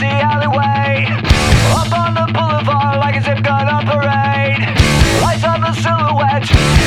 the alleyway. Up on the boulevard like a zip gun on parade. Lights on the silhouette.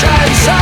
chase